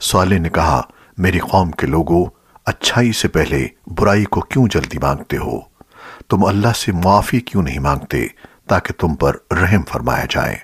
صالح نے کہا، میری قوم کے لوگوں اچھائی سے پہلے برائی کو کیوں جلدی مانگتے ہو؟ تم اللہ سے معافی کیوں نہیں مانگتے تاکہ تم پر رحم فرمایا جائے؟